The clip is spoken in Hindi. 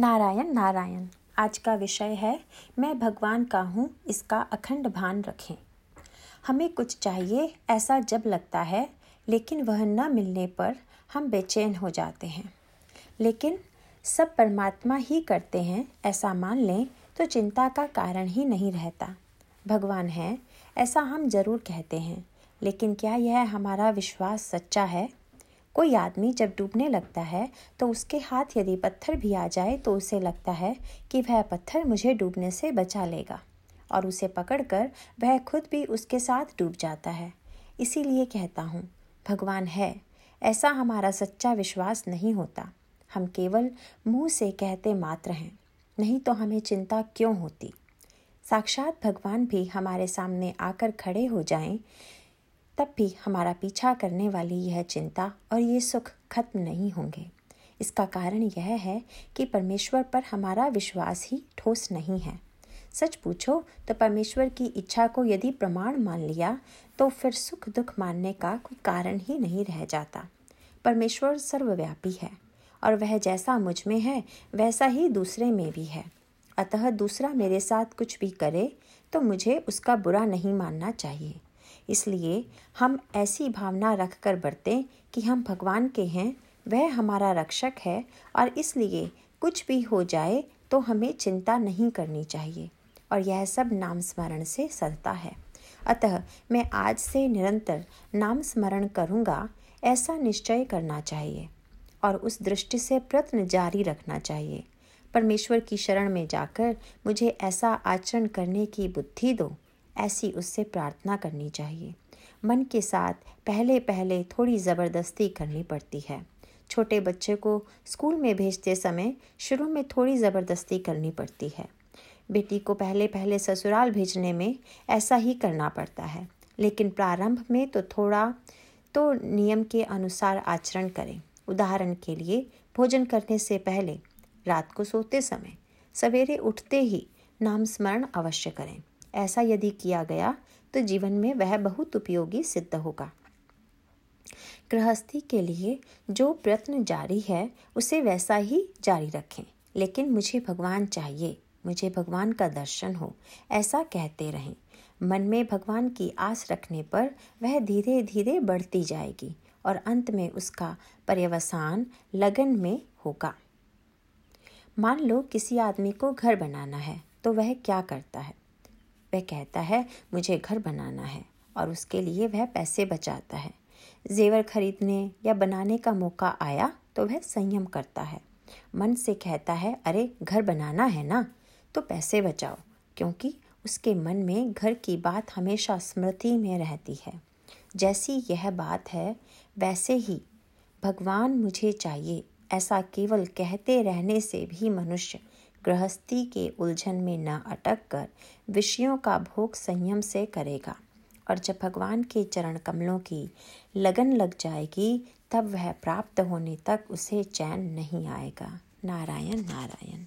नारायण नारायण, आज का विषय है, मैं भगवान का हूँ, इसका अखंड भान रखें। हमें कुछ चाहिए, ऐसा जब लगता है, लेकिन वह न मिलने पर हम बेचैन हो जाते हैं। लेकिन सब परमात्मा ही करते हैं, ऐसा मान लें तो चिंता का कारण ही नहीं रहता। भगवान है, ऐसा हम ज़रूर कहते हैं, लेकिन क्या यह हमारा विश्वास सच्चा है? कोई आदमी जब डूबने लगता है तो उसके हाथ यदि पत्थर भी आ जाए तो उसे लगता है कि वह पत्थर मुझे डूबने से बचा लेगा और उसे पकड़कर वह खुद भी उसके साथ डूब जाता है। इसीलिए कहता हूँ, भगवान है, ऐसा हमारा सच्चा विश्वास नहीं होता। हम केवल मुँह से कहते मात्र हैं, नहीं तो हमें चिंता क्यों होती? साक्षात भगवान भी हमारे सामने आकर खड़े हो जाएँ तब भी हमारा पीछा करने वाली यह चिंता और ये सुख खत्म नहीं होंगे। इसका कारण यह है कि परमेश्वर पर हमारा विश्वास ही ठोस नहीं है। सच पूछो तो परमेश्वर की इच्छा को यदि प्रमाण मान लिया तो फिर सुख दुख मानने का कोई कारण ही नहीं रह जाता। परमेश्वर सर्वव्यापी है, और वह जैसा मुझमें है, वैसा ही दूसरे में भी है। अतः दूसरा मेरे साथ कुछ भी करे तो मुझे उसका बुरा नहीं मानना चाहिए। इसलिए हम ऐसी भावना रख कर बरतें कि हम भगवान के हैं, वह हमारा रक्षक है और इसलिए कुछ भी हो जाए तो हमें चिंता नहीं करनी चाहिए और यह सब नाम स्मरण से सदता है। अतः मैं आज से निरंतर नाम स्मरण करूँगा, ऐसा निश्चय करना चाहिए और उस दृष्टि से प्रत्न जारी रखना चाहिए। परमेश्वर की शरण में जाकर मुझे ऐसा आचरण करने की बुद्धि दो। ऐसी उससे प्रार्थना करनी चाहिए। मन के साथ पहले पहले थोड़ी ज़बरदस्ती करनी पड़ती है। छोटे बच्चे को स्कूल में भेजते समय शुरू में थोड़ी ज़बरदस्ती करनी पड़ती है। बेटी को पहले पहले ससुराल भेजने में ऐसा ही करना पड़ता है, लेकिन प्रारंभ में तो थोड़ा तो नियम के अनुसार आचरण करें। उदाहरण के लिए, भोजन करने से पहले रात को सोते समय सवेरे उठते ही नाम स्मरण अवश्य करें। ऐसा यदि किया गया तो जीवन में वह बहुत उपयोगी सिद्ध होगा। गृहस्थी के लिए जो प्रयत्न जारी है, उसे वैसा ही जारी रखें। लेकिन मुझे भगवान चाहिए, मुझे भगवान का दर्शन हो, ऐसा कहते रहें। मन में भगवान की आस रखने पर वह धीरे धीरे बढ़ती जाएगी और अंत में उसका पर्यवसान लगन में होगा। मान लो किसी आदमी को घर बनाना है तो वह क्या करता है? वह कहता है, मुझे घर बनाना है। और उसके लिए वह पैसे बचाता है। जेवर खरीदने या बनाने का मौका आया तो वह संयम करता है। मन से कहता है, अरे, घर बनाना है ना? तो पैसे बचाओ, क्योंकि उसके मन में घर की बात हमेशा स्मृति में रहती है। जैसी यह बात है, वैसे ही भगवान मुझे चाहिए। ऐसा केवल कहते रहने से भी मनुष्य गृहस्थी के उलझन में न अटक कर विषयों का भोग संयम से करेगा और जब भगवान के चरण कमलों की लगन लग जाएगी, तब वह प्राप्त होने तक उसे चैन नहीं आएगा। नारायण नारायण।